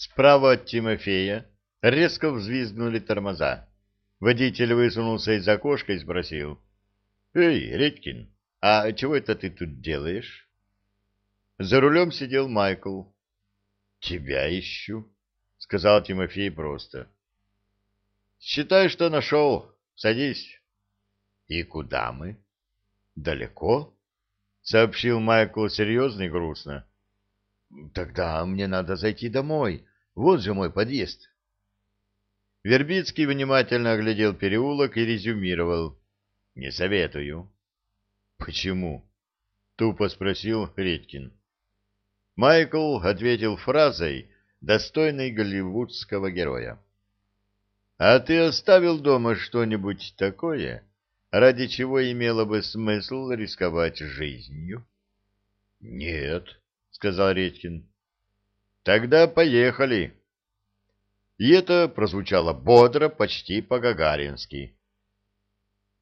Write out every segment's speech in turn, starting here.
Справа от Тимофея резко взвизгнули тормоза. Водитель высунулся из окошка и спросил. — Эй, Редькин, а чего это ты тут делаешь? За рулем сидел Майкл. — Тебя ищу, — сказал Тимофей просто. — Считай, что нашел. Садись. — И куда мы? — Далеко, — сообщил Майкл серьезно и грустно. — Тогда мне надо зайти домой. Вот же мой подъезд. Вербицкий внимательно оглядел переулок и резюмировал. — Не советую. — Почему? — тупо спросил Редькин. Майкл ответил фразой, достойной голливудского героя. «А ты оставил дома что-нибудь такое, ради чего имело бы смысл рисковать жизнью?» «Нет», — сказал Редькин. «Тогда поехали». И это прозвучало бодро, почти по-гагарински.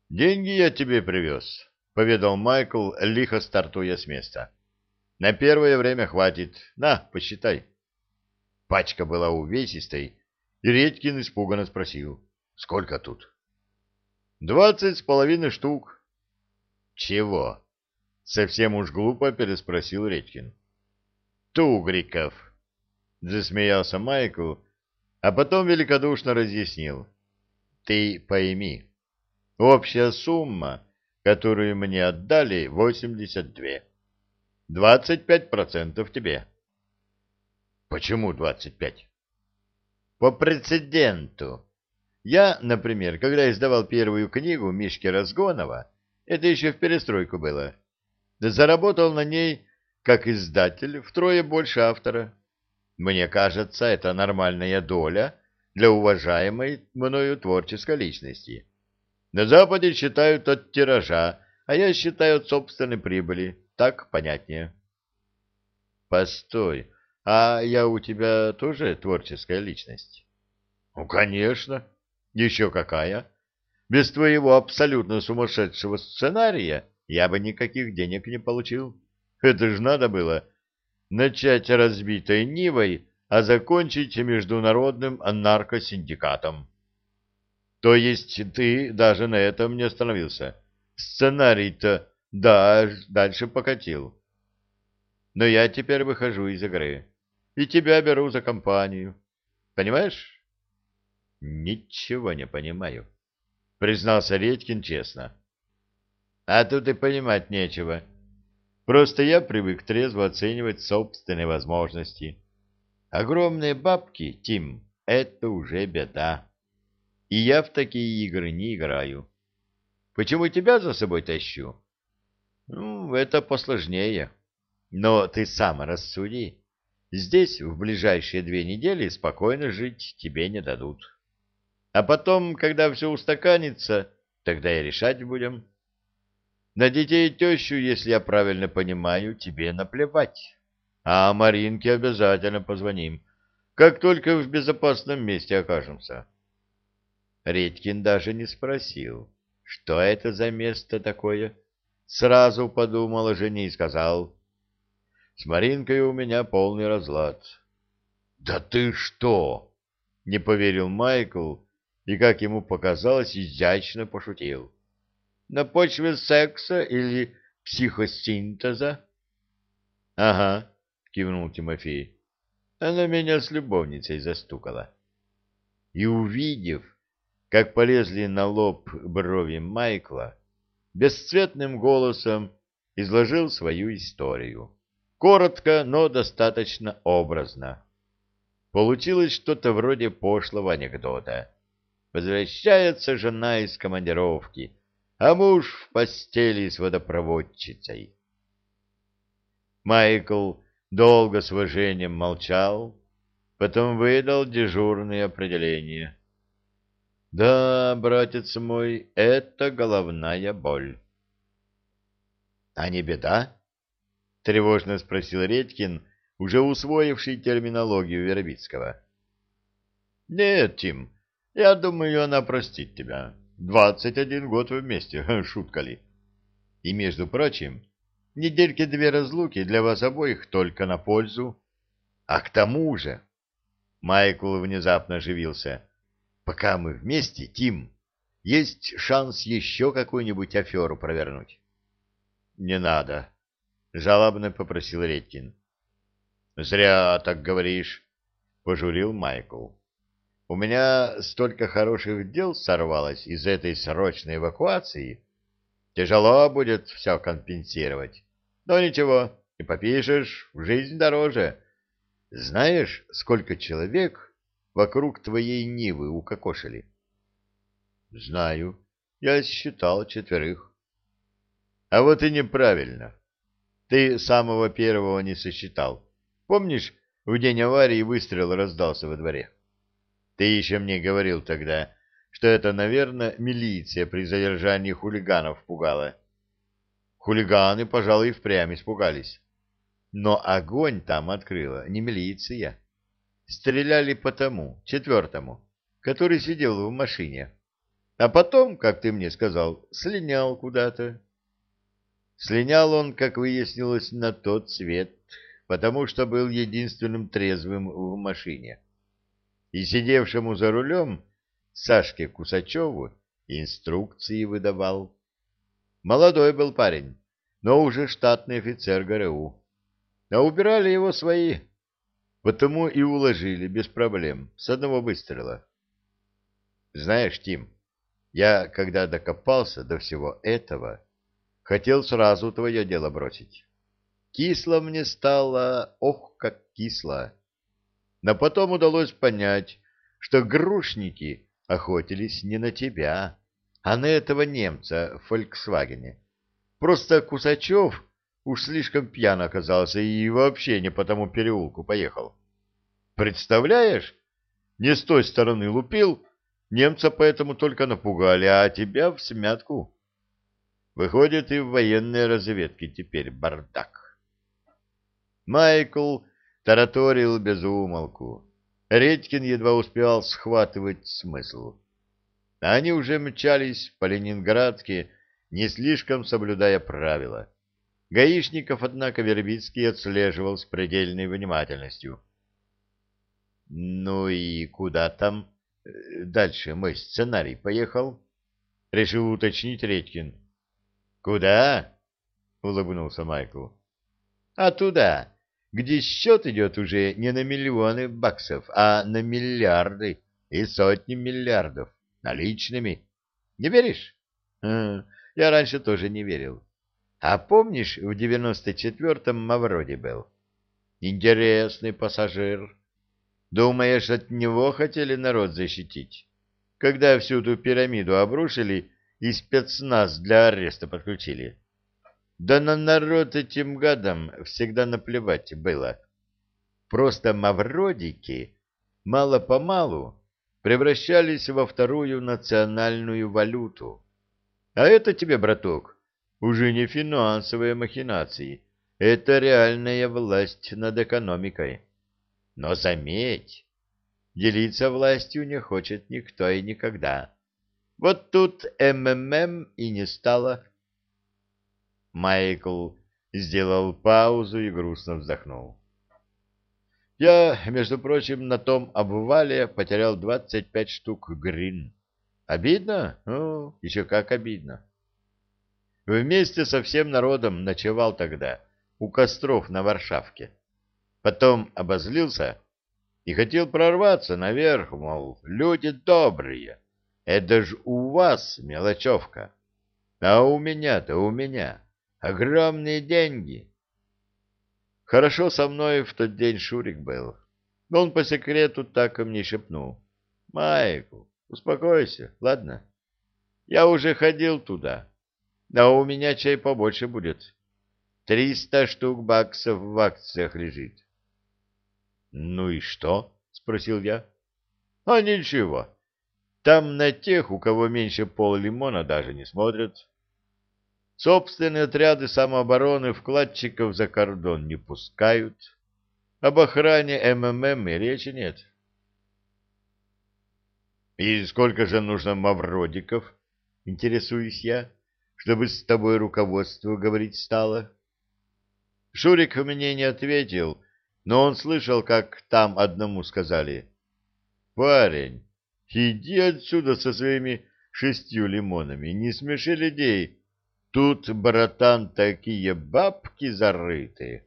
«Деньги я тебе привез», — поведал Майкл, лихо стартуя с места. На первое время хватит. На, посчитай. Пачка была увесистой, и Редькин испуганно спросил. Сколько тут? Двадцать с половиной штук. Чего? Совсем уж глупо переспросил Редькин. Тугриков. Засмеялся Майкл, а потом великодушно разъяснил. Ты пойми, общая сумма, которую мне отдали, восемьдесят две. Двадцать пять процентов тебе. Почему двадцать пять? По прецеденту. Я, например, когда издавал первую книгу Мишки Разгонова, это еще в перестройку было, заработал на ней, как издатель, втрое больше автора. Мне кажется, это нормальная доля для уважаемой мною творческой личности. На Западе считают от тиража, а я считаю от собственной прибыли. Так понятнее. Постой, а я у тебя тоже творческая личность? Ну, конечно. Еще какая. Без твоего абсолютно сумасшедшего сценария я бы никаких денег не получил. Это же надо было начать разбитой Нивой, а закончить международным наркосиндикатом. То есть ты даже на этом не остановился. Сценарий-то да, дальше покатил. Но я теперь выхожу из игры. И тебя беру за компанию. Понимаешь? Ничего не понимаю, признался Редькин честно. А тут и понимать нечего. Просто я привык трезво оценивать собственные возможности. Огромные бабки, Тим, это уже беда. И я в такие игры не играю. Почему тебя за собой тащу? Ну, это посложнее. Но ты сам рассуди. Здесь в ближайшие две недели спокойно жить тебе не дадут. А потом, когда все устаканится, тогда и решать будем. На детей и тещу, если я правильно понимаю, тебе наплевать. А Маринке обязательно позвоним, как только в безопасном месте окажемся. Редькин даже не спросил, что это за место такое, — Сразу подумал о жене и сказал. С Маринкой у меня полный разлад. Да ты что? Не поверил Майкл и, как ему показалось, изящно пошутил. На почве секса или психосинтеза? Ага, кивнул Тимофей. Она меня с любовницей застукала. И увидев, как полезли на лоб брови Майкла, бесцветным голосом изложил свою историю. Коротко, но достаточно образно. Получилось что-то вроде пошлого анекдота. Возвращается жена из командировки, а муж в постели с водопроводчицей. Майкл долго с уважением молчал, потом выдал дежурное определение. Да, братец мой, это головная боль. — А не беда? — тревожно спросил Редькин, уже усвоивший терминологию Вербицкого. — Нет, Тим, я думаю, она простит тебя. Двадцать один год вместе, шутка ли. И, между прочим, недельки две разлуки для вас обоих только на пользу. А к тому же Майкл внезапно оживился. Пока мы вместе, Тим, есть шанс еще какую-нибудь аферу провернуть. — Не надо, — жалобно попросил Редькин. — Зря так говоришь, — пожурил Майкл. — У меня столько хороших дел сорвалось из этой срочной эвакуации. Тяжело будет все компенсировать. Но ничего, и попишешь, жизнь дороже. Знаешь, сколько человек вокруг твоей Нивы укокошили? — Знаю. Я считал четверых. — А вот и неправильно. Ты самого первого не сосчитал. Помнишь, в день аварии выстрел раздался во дворе? Ты еще мне говорил тогда, что это, наверное, милиция при задержании хулиганов пугала. Хулиганы, пожалуй, впрямь испугались. Но огонь там открыла не милиция. Стреляли по тому, четвертому, который сидел в машине. А потом, как ты мне сказал, слинял куда-то. Слинял он, как выяснилось, на тот свет, потому что был единственным трезвым в машине. И сидевшему за рулем Сашке Кусачеву инструкции выдавал. Молодой был парень, но уже штатный офицер ГРУ. А убирали его свои, потому и уложили без проблем, с одного выстрела. Знаешь, Тим, я, когда докопался до всего этого, хотел сразу твое дело бросить. Кисло мне стало, ох, как кисло. Но потом удалось понять, что грушники охотились не на тебя, а на этого немца в «Фольксвагене». Просто Кусачев Уж слишком пьян оказался и вообще не по тому переулку поехал. Представляешь? Не с той стороны лупил, немца поэтому только напугали, а тебя в смятку. Выходит, и в военной разведке теперь бардак. Майкл тараторил без умолку. Редькин едва успевал схватывать смысл. Они уже мчались по Ленинградке, не слишком соблюдая правила. Гаишников, однако, Вербицкий отслеживал с предельной внимательностью. — Ну и куда там дальше мой сценарий поехал? — решил уточнить Редькин. — Куда? — улыбнулся Майкл. — А туда, где счет идет уже не на миллионы баксов, а на миллиарды и сотни миллиардов наличными. Не веришь? А, я раньше тоже не верил. А помнишь, в девяносто четвертом Мавроди был? Интересный пассажир. Думаешь, от него хотели народ защитить? Когда всю ту пирамиду обрушили и спецназ для ареста подключили? Да на народ этим гадам всегда наплевать было. Просто мавродики мало-помалу превращались во вторую национальную валюту. А это тебе, браток, уже не финансовые махинации, это реальная власть над экономикой. Но заметь, делиться властью не хочет никто и никогда. Вот тут МММ и не стало. Майкл сделал паузу и грустно вздохнул. Я, между прочим, на том обвале потерял двадцать пять штук грин. Обидно? Ну, еще как обидно. Вместе со всем народом ночевал тогда у костров на Варшавке. Потом обозлился и хотел прорваться наверх, мол, люди добрые, это ж у вас мелочевка, а у меня-то у меня огромные деньги. Хорошо со мной в тот день Шурик был, но он по секрету так и мне шепнул. Майку, успокойся, ладно? Я уже ходил туда, а у меня чай побольше будет. Триста штук баксов в акциях лежит. — Ну и что? — спросил я. — А ничего. Там на тех, у кого меньше пол лимона, даже не смотрят. Собственные отряды самообороны вкладчиков за кордон не пускают. Об охране МММ и речи нет. — И сколько же нужно мавродиков? — интересуюсь я чтобы с тобой руководство говорить стало? Шурик мне не ответил, но он слышал, как там одному сказали парень, иди отсюда со своими шестью лимонами, не смеши людей. Тут, братан, такие бабки зарыты.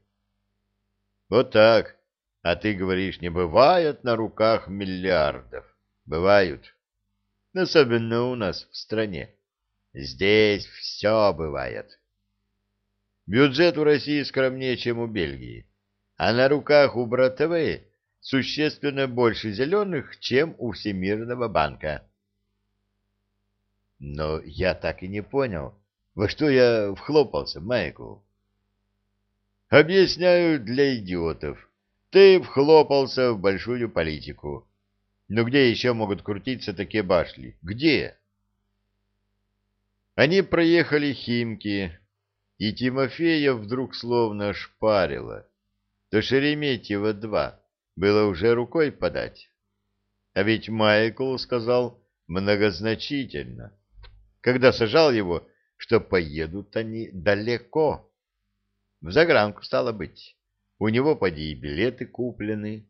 Вот так. А ты говоришь, не бывает на руках миллиардов. Бывают. Особенно у нас в стране. Здесь все бывает. Бюджет у России скромнее, чем у Бельгии. А на руках у братовы существенно больше зеленых, чем у Всемирного банка. Но я так и не понял, во что я вхлопался, Майкл. Объясняю для идиотов. Ты вхлопался в большую политику. Но где еще могут крутиться такие башли? Где? Они проехали Химки, и Тимофея вдруг словно шпарило. До Шереметьева-2 было уже рукой подать. А ведь Майкл сказал многозначительно, когда сажал его, что поедут они далеко. В загранку стало быть. У него поди и билеты куплены,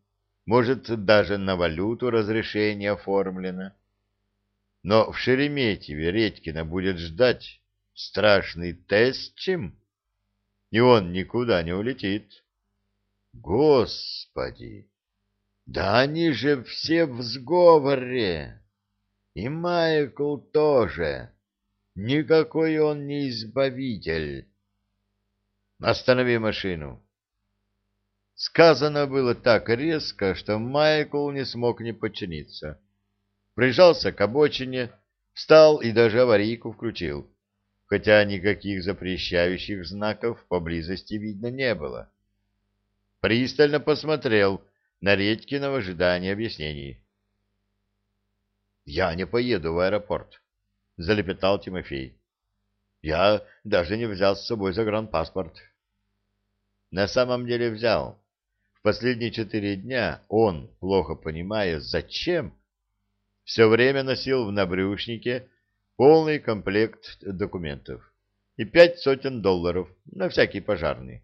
может, даже на валюту разрешение оформлено. Но в Шереметьеве Редькина будет ждать страшный тест чем, и он никуда не улетит. Господи! Да они же все в сговоре! И Майкл тоже. Никакой он не избавитель. Останови машину. Сказано было так резко, что Майкл не смог не подчиниться. Прижался к обочине, встал и даже аварийку включил, хотя никаких запрещающих знаков поблизости видно не было. Пристально посмотрел на Редькина в ожидании объяснений. «Я не поеду в аэропорт», — залепетал Тимофей. «Я даже не взял с собой загранпаспорт». На самом деле взял. В последние четыре дня он, плохо понимая, зачем, все время носил в набрюшнике полный комплект документов и пять сотен долларов на всякий пожарный.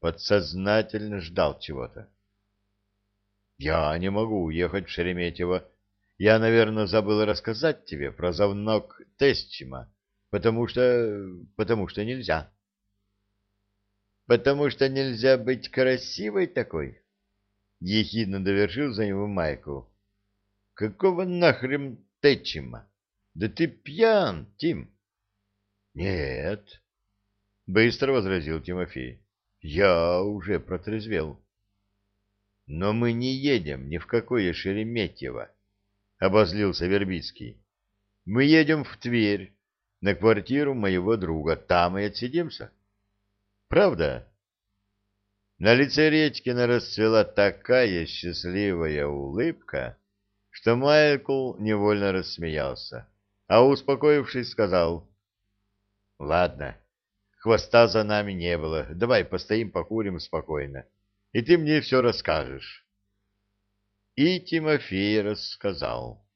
Подсознательно ждал чего-то. «Я не могу уехать в Шереметьево. Я, наверное, забыл рассказать тебе про завнок Тестчима, потому что... потому что нельзя». Потому что нельзя быть красивой такой? Ехидно довершил за него Майкл. Какого нахрен Тэтчима? Да ты пьян, Тим. Нет, быстро возразил Тимофей. Я уже протрезвел. Но мы не едем ни в какое Шереметьево, обозлился Вербицкий. Мы едем в Тверь, на квартиру моего друга, там и отсидимся. Правда? На лице Редькина расцвела такая счастливая улыбка, что Майкл невольно рассмеялся, а успокоившись, сказал, «Ладно, хвоста за нами не было, давай постоим, покурим спокойно, и ты мне все расскажешь». И Тимофей рассказал.